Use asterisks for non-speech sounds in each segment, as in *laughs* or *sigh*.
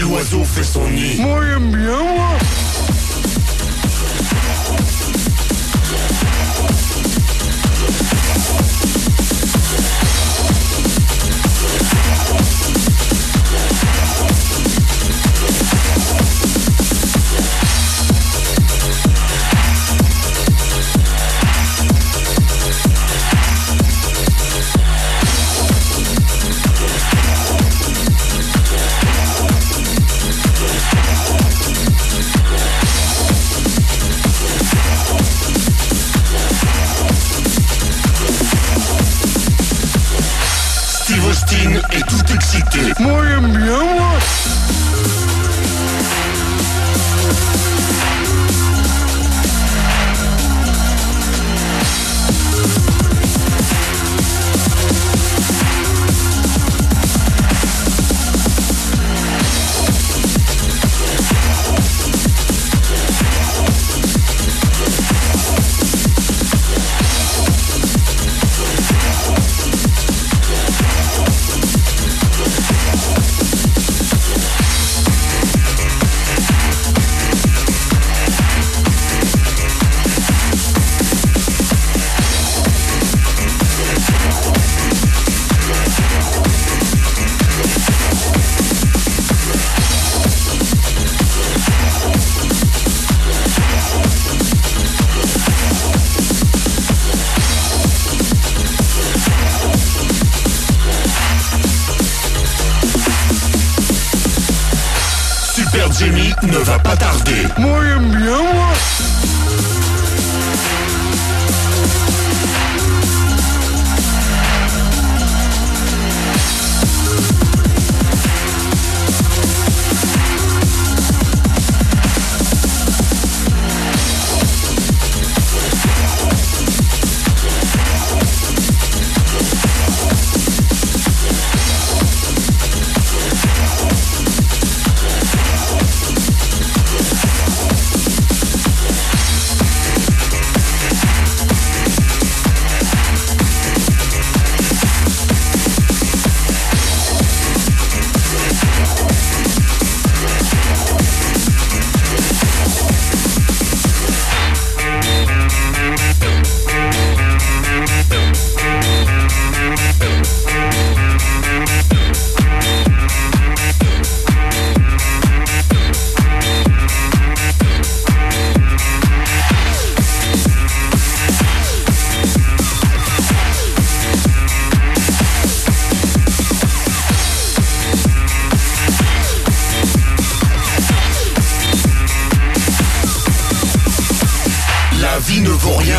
l'oiseau fait son nid. Moi j'aime bien moi. Ne va pas tarder. Moi j'aime bien moi.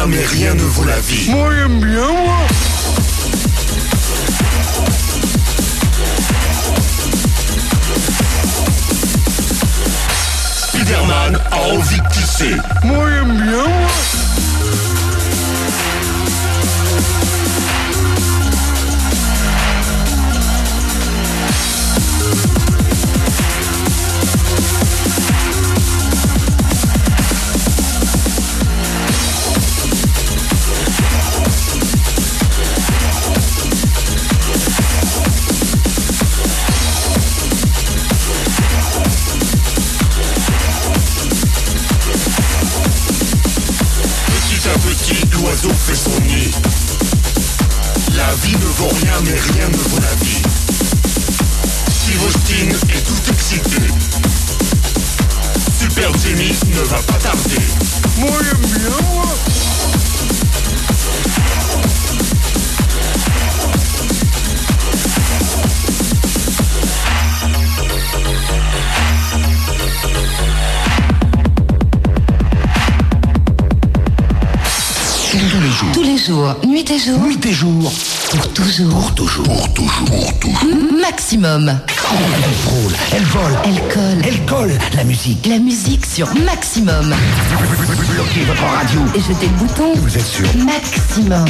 Mais rien ne vaut la vie. Moi j'aime bien moi. Spider-Man a envie de tisser. Moi j'aime bien moi. Tous les jours. Nuit et jour, Nuit et jour. pour toujours. Pour toujours. Pour toujours. Pour toujours. Maximum. Elle frôle, elle vole, Elle colle. elle colle. La musique. La musique sur Maximum. Bloquez votre radio. Et jetez le bouton. Vous êtes sûr Maximum.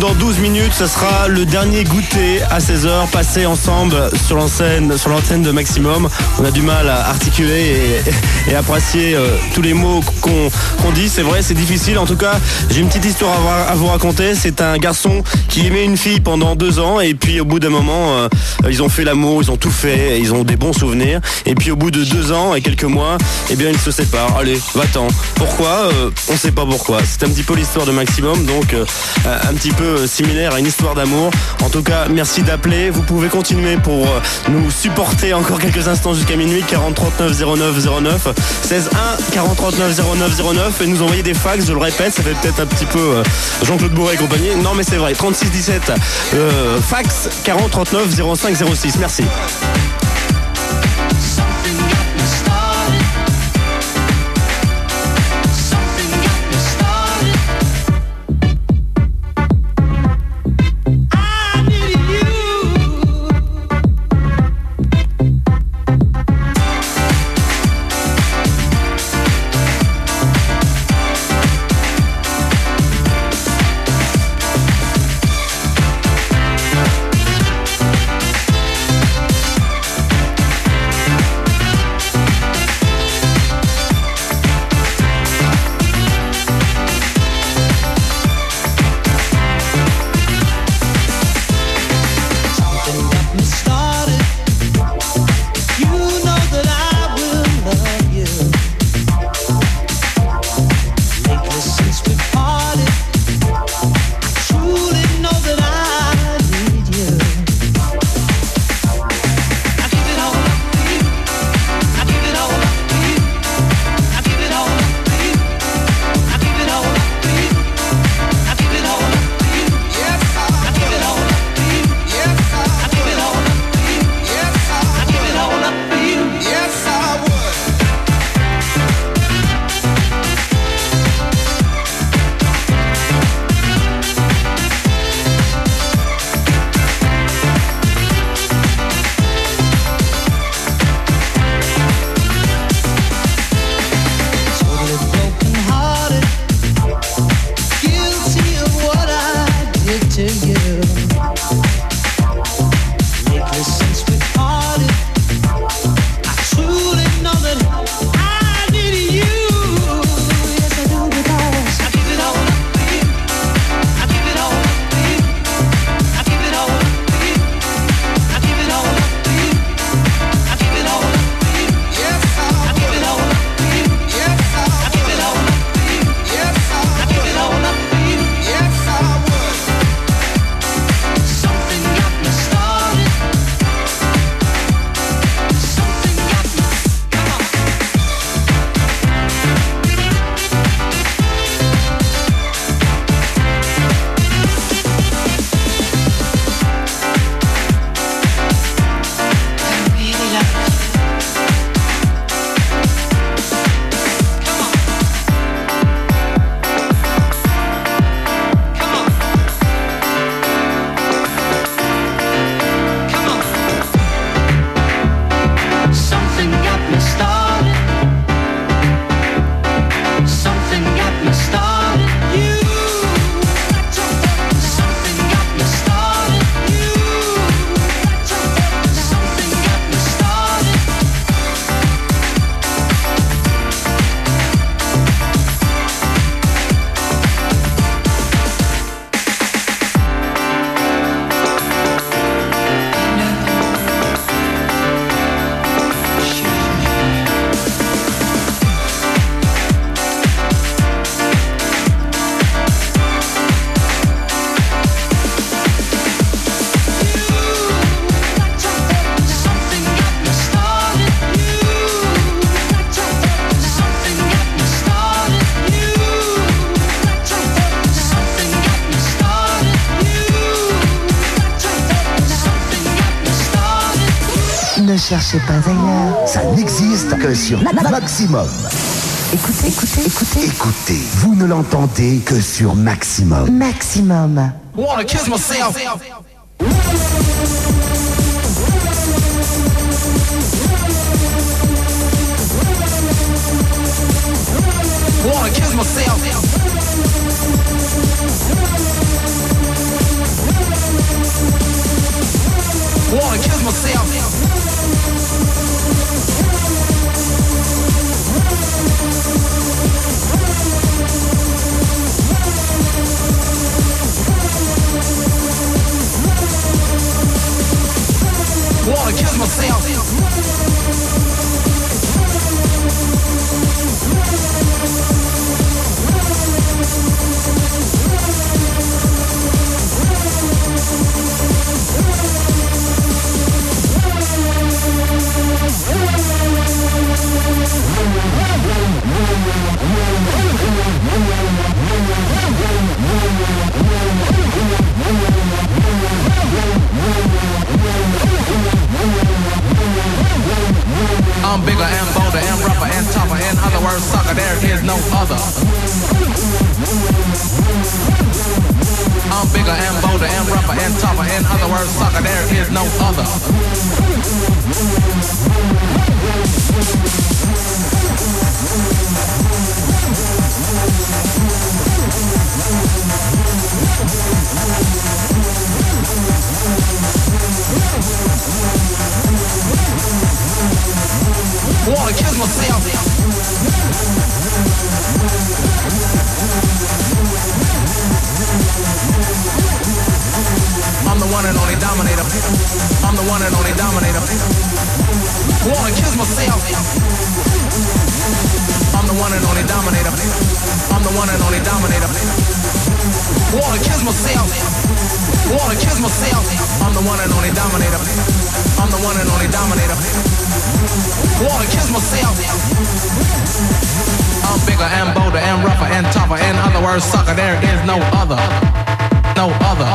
Dans 12 minutes, ce sera le dernier goûter à 16h, passé ensemble sur l'antenne, sur l'antenne de Maximum. On a du mal à articuler et, apprécier euh, tous les mots qu'on dit. C'est vrai, c'est difficile. En tout cas, j'ai une petite histoire à, vous raconter. C'est un garçon qui aimait une fille pendant deux ans et puis au bout d'un moment, euh, ils ont fait l'amour, ils ont tout fait, ils ont des bons souvenirs. Et puis au bout de deux ans et quelques mois, eh bien ils se séparent. Allez, va-t'en. Pourquoi Euh, On sait pas pourquoi. C'est un petit peu l'histoire de Maximum, donc euh, un petit peu similaire à une histoire d'amour. En tout cas, merci d'appeler. Vous pouvez continuer pour euh, nous supporter encore quelques instants jusqu'à minuit. 40 39 09 09 16 1 40 39 09 09 et nous envoyer des fax. Je le répète, ça fait peut-être un petit peu euh, Jean-Claude Bourret et compagnie. Non, mais c'est vrai. 36 17 euh, fax 40 39 05 06. Merci. Cherchez pas ailleurs. Ça n'existe que sur Ma- Maximum. Écoutez, écoutez, écoutez. Écoutez, vous ne l'entendez que sur Maximum. Maximum. Wanna kiss myself. Wanna kiss myself. Wanna kill myself. Myself. I'm bigger and bolder and rougher and tougher. In other words, sucker, there is no other. I'm bigger and bolder and rougher and tougher. In other words, sucker, there is no other. Wanna kill myself. I'm the one and only dominator. I'm the one and only dominator. Wanna kill myself. I'm the one and only dominator. I'm the one and only dominator. Wanna kill myself. Wanna kill myself. I'm the one and only dominator. I'm the one and only dominator. Wanna kill myself. I'm bigger and bolder and rougher and tougher. In other words, sucker, there is no other. No other.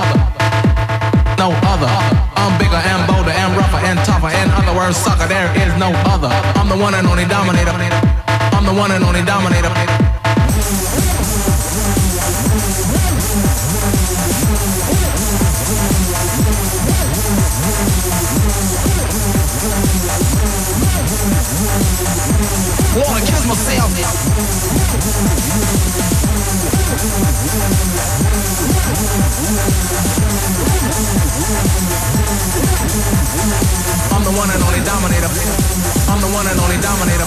No other. I'm bigger and bolder and rougher and tougher. In other words, sucker, there is no other. I'm the one and only dominator. I'm the one and only dominator. Wanna myself. I'm the one and only dominator. I'm the one and only dominator.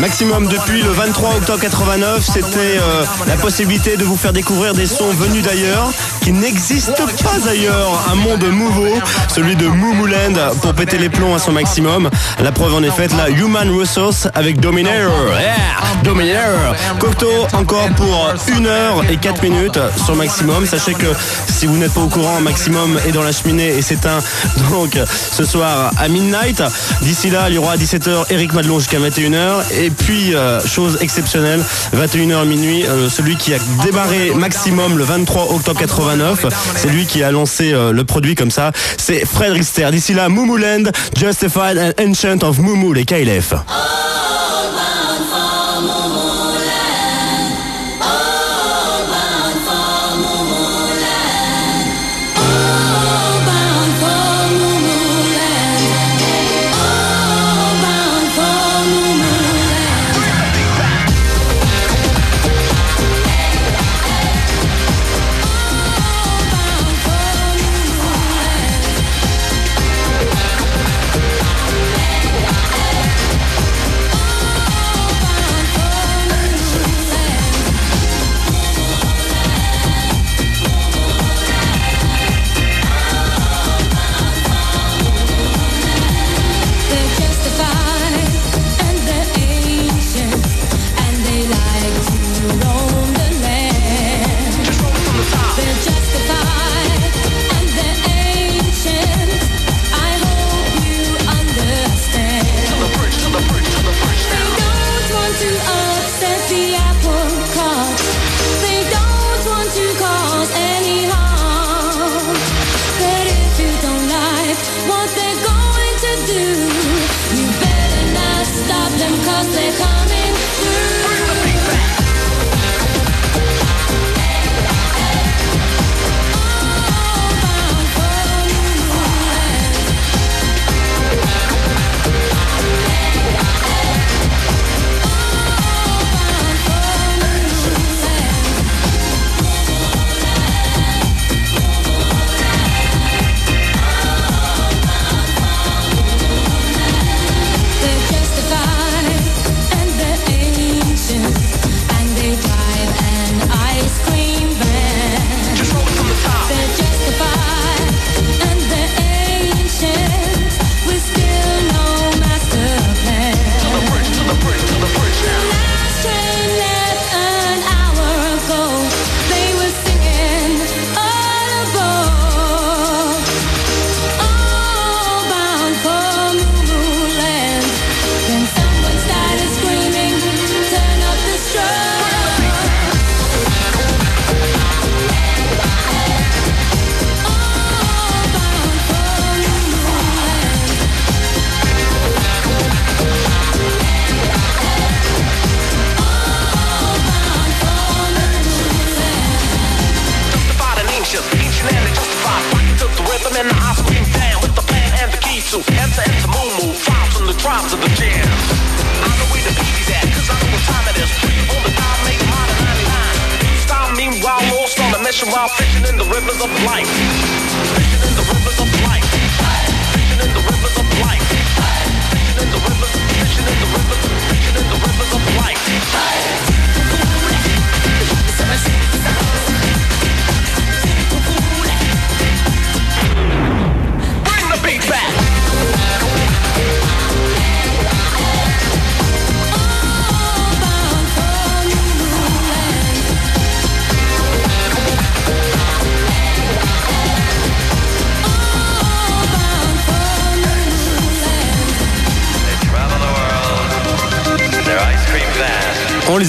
Maximum depuis le 23 octobre 89, c'était euh, la possibilité de vous faire découvrir des sons venus d'ailleurs qui n'existent pas ailleurs. Un monde nouveau, celui de Moomooland pour péter les plombs à son maximum. La preuve en est faite là, Human Resource avec Dominator. Yeah, Dominator. Cocteau encore pour 1 heure et 4 minutes sur maximum. Sachez que si vous n'êtes pas au courant, maximum est dans la cheminée et s'éteint *laughs* donc ce soir à midnight. D'ici là, il y aura à 17h Eric Madelon jusqu'à 21h. Et puis, euh, chose exceptionnelle, 21h minuit, euh, celui qui a démarré maximum le 23 octobre 89, c'est lui qui a lancé euh, le produit comme ça, c'est Fred Rister. D'ici là, Moomooland, Justified and Ancient of Moomoo, les KLF.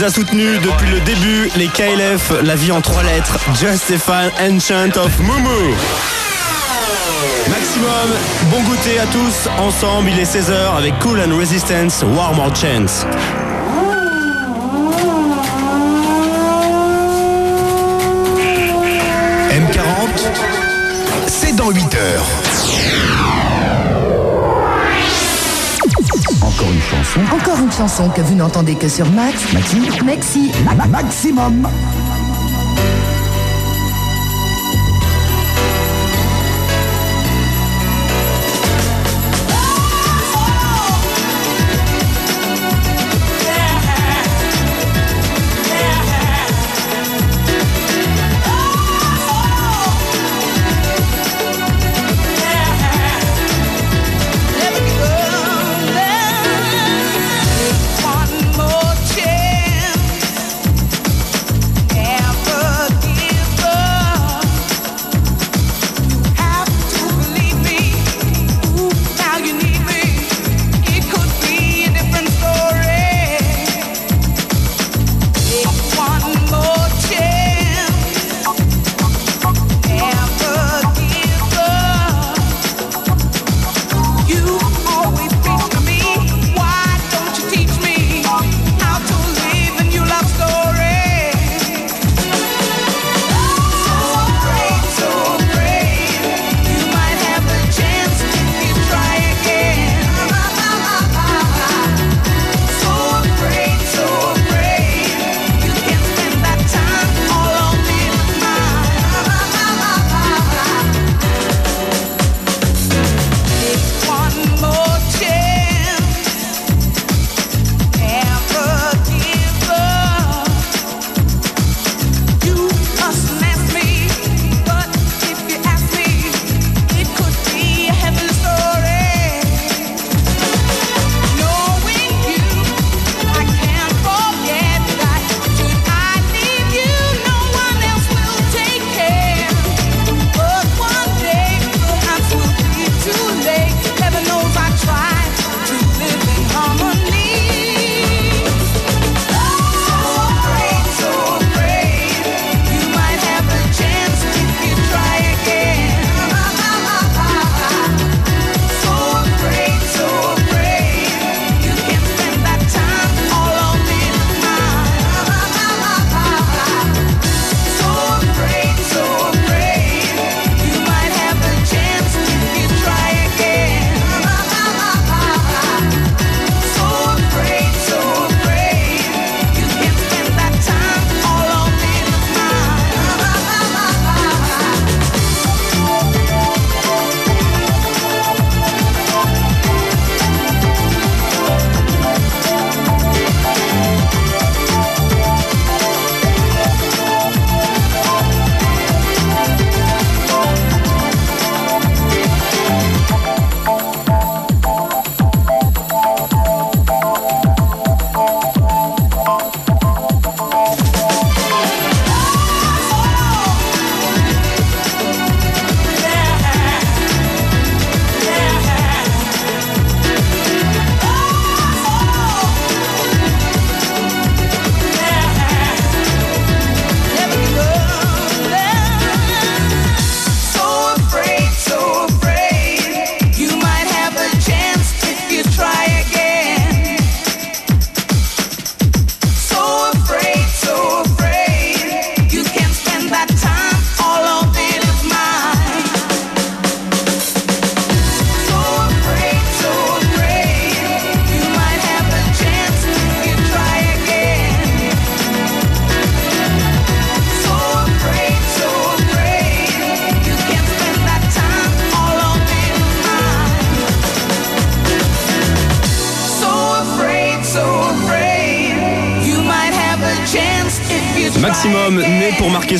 A soutenus depuis le début, les KLF, la vie en trois lettres, Justify Enchant of Mumu. Maximum, bon goûter à tous, ensemble, il est 16h avec Cool and Resistance, War More Chance. M40, c'est dans 8 heures. Chanson. Encore une chanson que vous n'entendez que sur Max. Maxi Maxi. Ma- Maximum.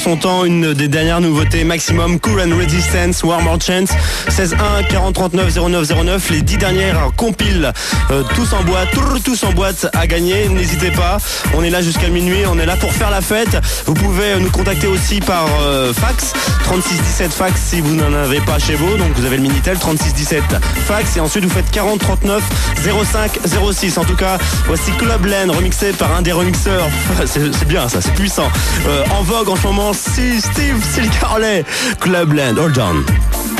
Son temps, une des dernières nouveautés Maximum, Cool and Resistance, War More Chance, 16 1 40 39 09 09, les 10 dernières compiles, euh, tous en boîte, tous en boîte à gagner, n'hésitez pas, on est là jusqu'à minuit, on est là pour faire la fête, vous pouvez nous contacter aussi par euh, fax, 36 17 fax si vous n'en avez pas chez vous, donc vous avez le Minitel 36 17 fax. Et ensuite vous faites 40 39 05 06, en tout cas voici Club Land remixé par un des remixeurs, *laughs* c'est bien ça, c'est puissant, Euh, en vogue en ce moment, si Steve Silcarlet, Club Land, hold on.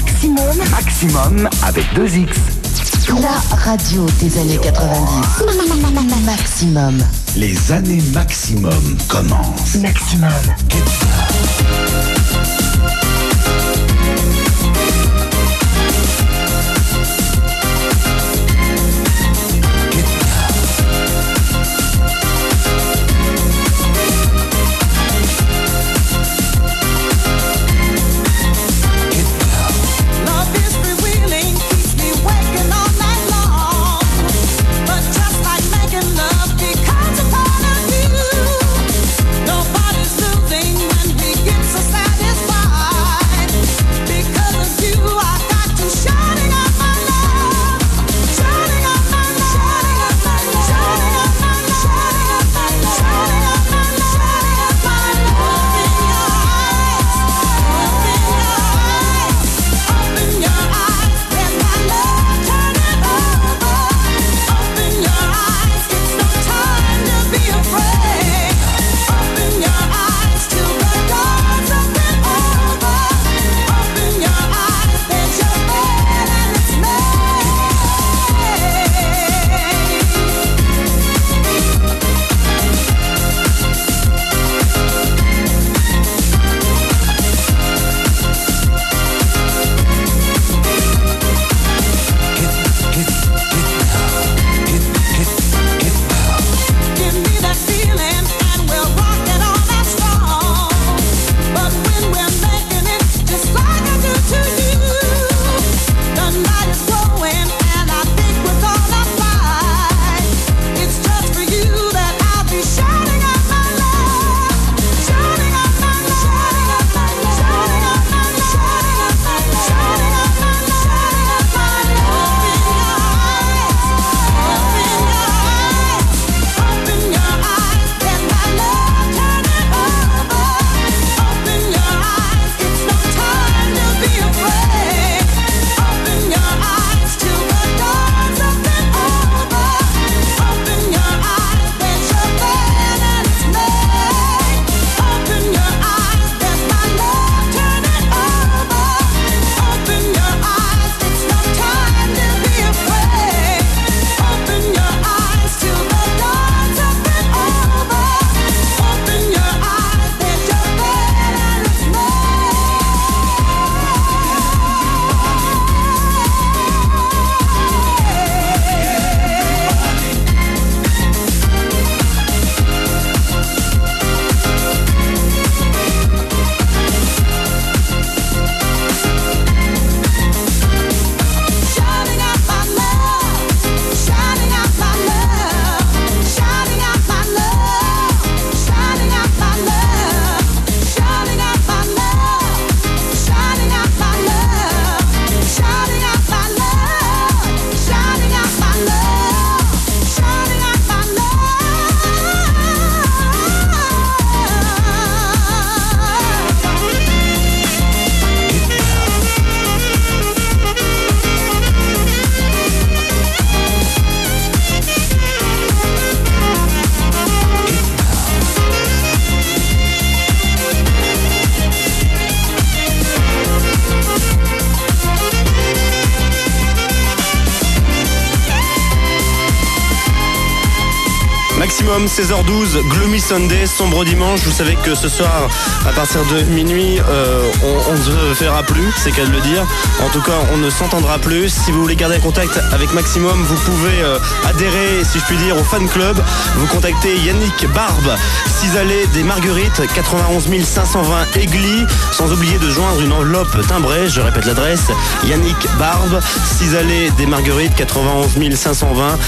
Maximum. Maximum avec deux X. La radio des années 90. Maximum. Les années maximum commencent. Maximum. Maximum 16h12, Gloomy Sunday, sombre dimanche. Vous savez que ce soir, à partir de minuit, euh, on, ne se verra plus, c'est qu'à le dire. En tout cas, on ne s'entendra plus. Si vous voulez garder contact avec Maximum, vous pouvez euh, adhérer, si je puis dire, au fan club. Vous contactez Yannick Barbe, 6 allées des Marguerites, 91 520 Aigli, sans oublier de joindre une enveloppe timbrée, je répète l'adresse, Yannick Barbe, 6 allées des Marguerites, 91 520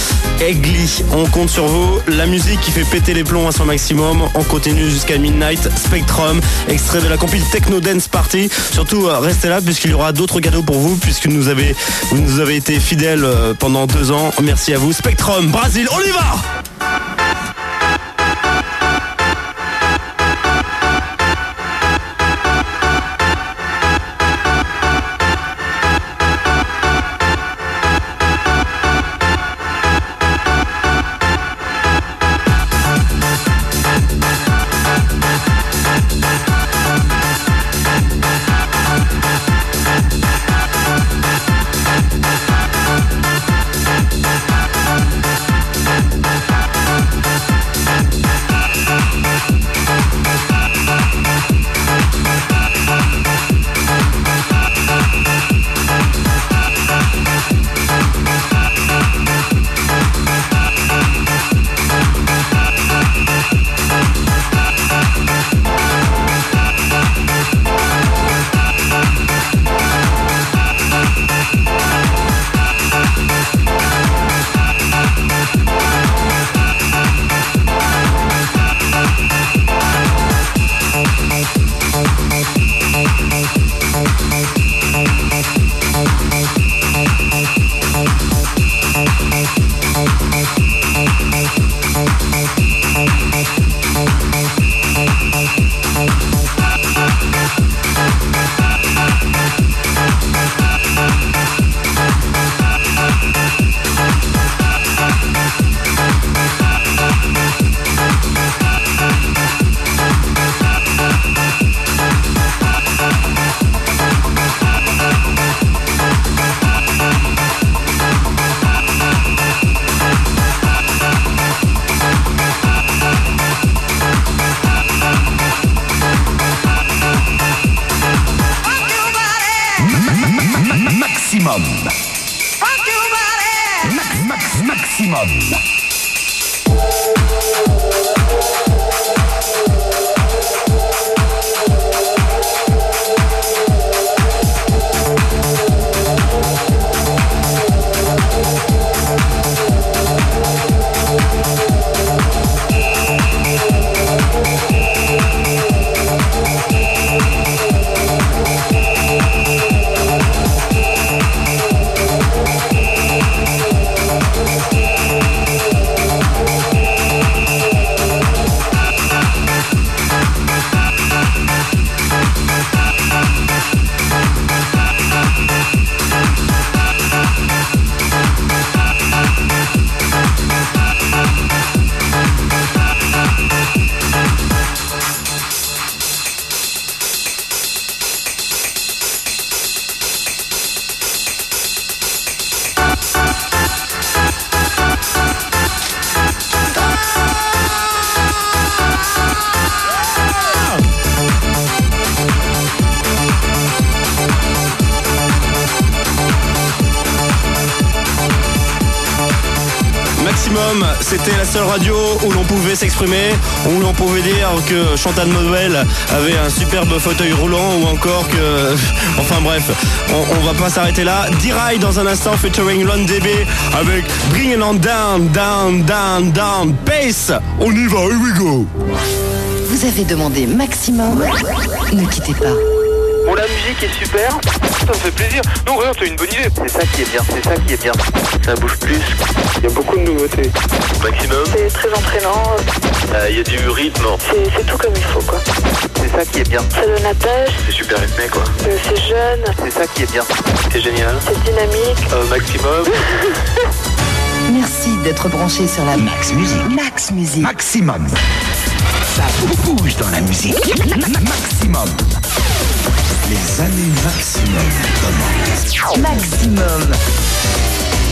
Aigli. On compte sur vous. La musique qui fait péter les plombs à son maximum. On continue jusqu'à Midnight. Spectrum, extrait de la compil Techno Dance Party. Surtout, euh, restez là puisqu'il y aura d'autres cadeaux pour vous puisque vous nous avez été fidèles euh, pendant deux ans. Merci à vous. Spectrum, Brésil, on y va! Seule radio où l'on pouvait s'exprimer, où l'on pouvait dire que Chantal Modwell avait un superbe fauteuil roulant ou encore que... *laughs* Enfin bref, on, va pas s'arrêter là. D-Ride dans un instant featuring Lon DB avec Bring It On Down, Down, Down, Down, Pace. On y va, here we go. Vous avez demandé maximum. Ne quittez pas. Bon, la musique est super, ça me fait plaisir. Non, regarde, t'as une bonne idée. C'est ça qui est bien, c'est ça qui est bien. Ça bouge plus. Il y a beaucoup de nouveautés. Maximum. C'est très entraînant, Euh, Il y a du rythme. c'est c'est tout comme il faut quoi. C'est ça qui est bien. Ça donne la pêche, C'est super rythmé, quoi. euh, c'est jeune, C'est ça qui est bien. C'est génial. c'est dynamique. Euh, maximum. *laughs* Merci d'être branché sur la Max Musique. Max Musique. Maximum. Ça bouge dans la musique. Maximum. Les années maximum commencent. Maximum.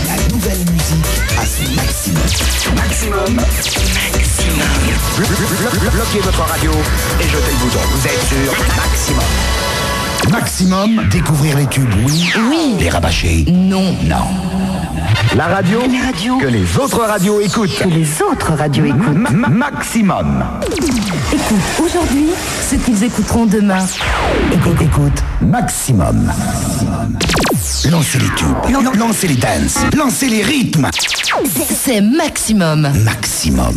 La nouvelle musique à son maximum. Maximum. Maximum. Bloquez votre radio et jetez le bouton. Vous êtes sur Maximum. Maximum. Découvrir les tubes, oui. Oui. Les rabâcher, non. Non. La radio, que les autres radios écoutent. Que les autres radios écoutent. Maximum. Écoute aujourd'hui ce qu'ils écouteront demain. Écoute, écoute, maximum. Lancez les tubes, lancez les danses, lancez les rythmes. C'est maximum. Maximum.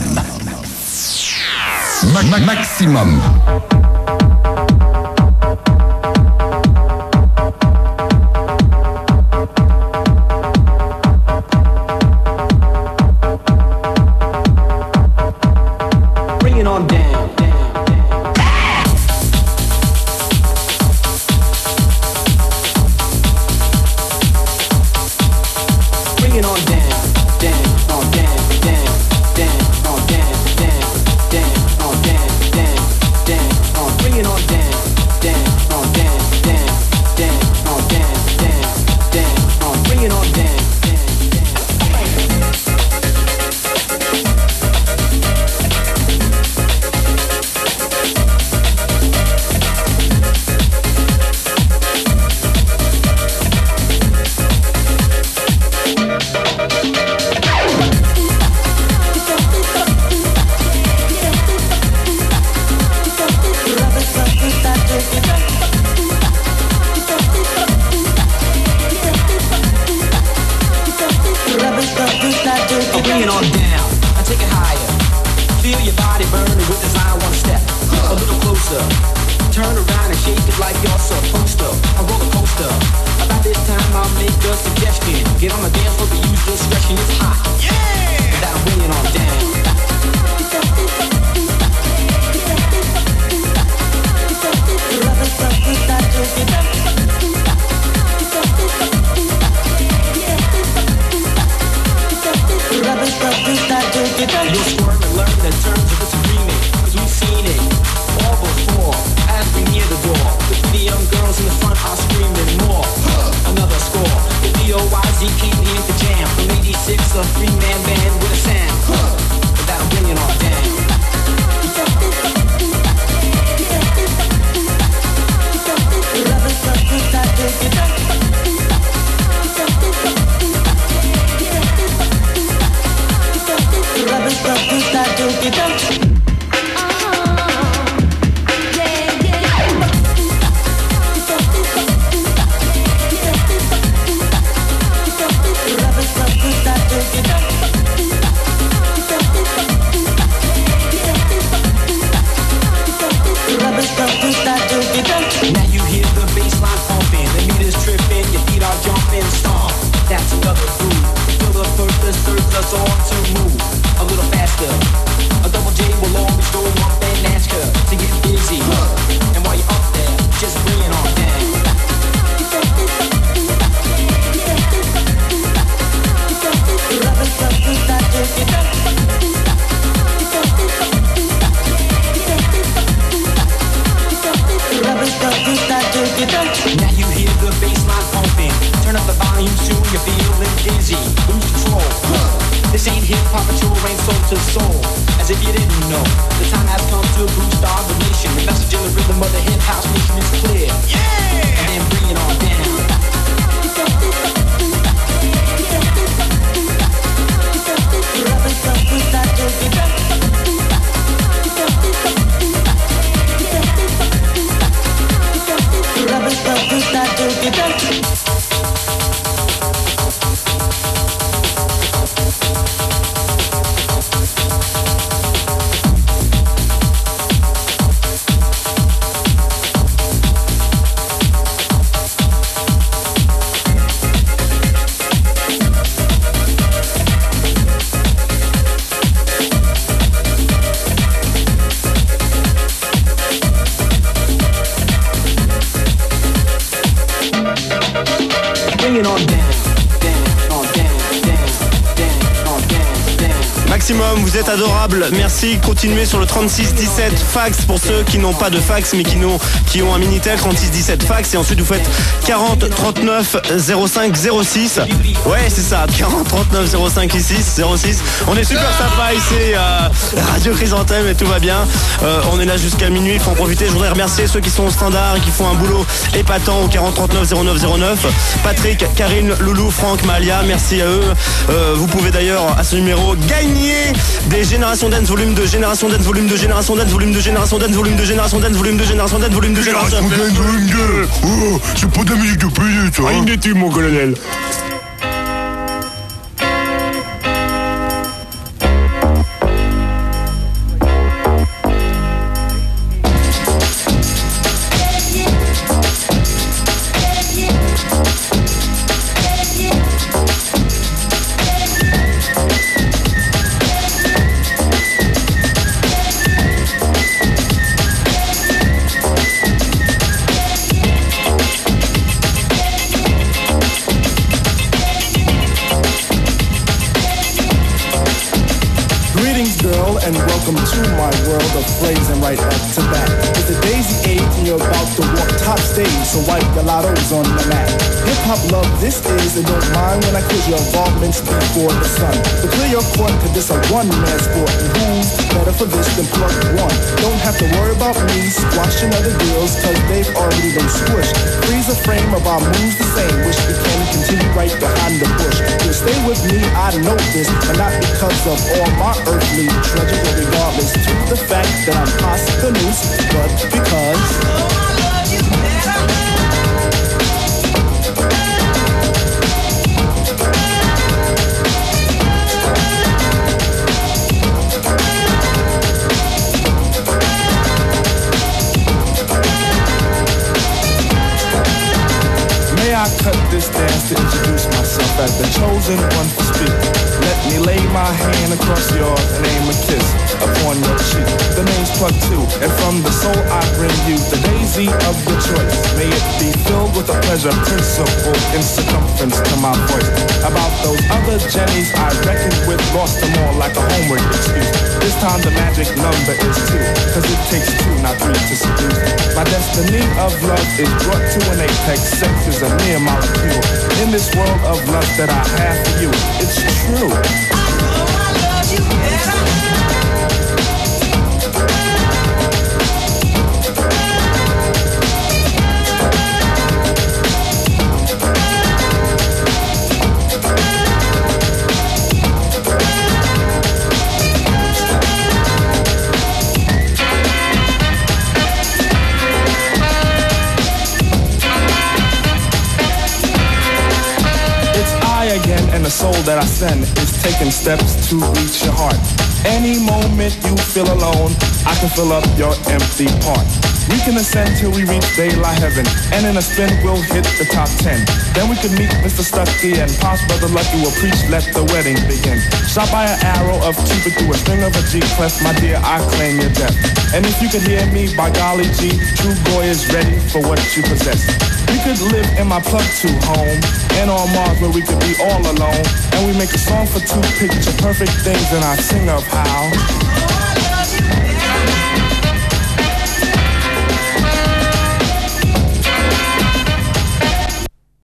Maximum. pasado Merci. Continuez sur le 36 17 fax pour ceux qui n'ont pas de fax mais qui, n'ont, qui ont un Minitel 36 17 fax. Et ensuite, vous faites 40 39 05 06. Ouais, c'est ça. 40 39 05 6 06. On est super sympa ici. euh, Radio Chrysanthème et tout va bien. Euh, on est là jusqu'à minuit. Il faut en profiter. Je voudrais remercier ceux qui sont au standard et qui font un boulot épatant au 40 39 09 09. Patrick, Karine, Loulou, Franck, Malia. Merci à eux. Euh, vous pouvez d'ailleurs à ce numéro gagner des Génération Dance volume 2, Génération Dance volume 2, Génération Dance volume 2, Génération Dance volume 2, Génération Dance volume 2, Génération Dance volume 2, Génération Génération Dance volume 2 Oh, c'est pas de la musique de pays, ça Rien d'études, mon colonel? Before the sun. To clear your court, cause this a one man sport, and who's better for this than plug one? Don't have to worry about me squashing other deals, cause they've already been squished. Freeze a frame of our moves the same, wish we can continue right behind the bush. You'll stay with me, I know this, but not because of all my earthly treasures, regardless to the fact that I'm past the noose, but because. This dance to introduce myself as the chosen one to speak? Let me lay my hand across yours and aim a kiss upon your cheek. The name's Plug too, and from the soul I bring you the daisy of your choice. May it be filled with a pleasure principle in circumference to my voice. About those other Jennies I reckoned with, lost them all like a excuse. This time the magic number is two, cause it takes two, not three to seduce. My destiny of love is brought to an apex. Sex is a mere molecule. In this world of lust that I have for you, it's true. It's soul that I send is taking steps to reach your heart. Any moment you feel alone, I can fill up your empty part. We can ascend till we reach daylight heaven, and in a spin we'll hit the top ten. Then we can meet Mr. Stucky and Pops Brother Lucky will preach, let the wedding begin. Shot by an arrow of Cupid through a string of a G clef, my dear, I claim your death. And if you could hear me, by golly G, true boy is ready for what you possess. We could live in my plug two home, and on Mars where we could be all alone. And we make a song for two picture perfect things, and I sing of how.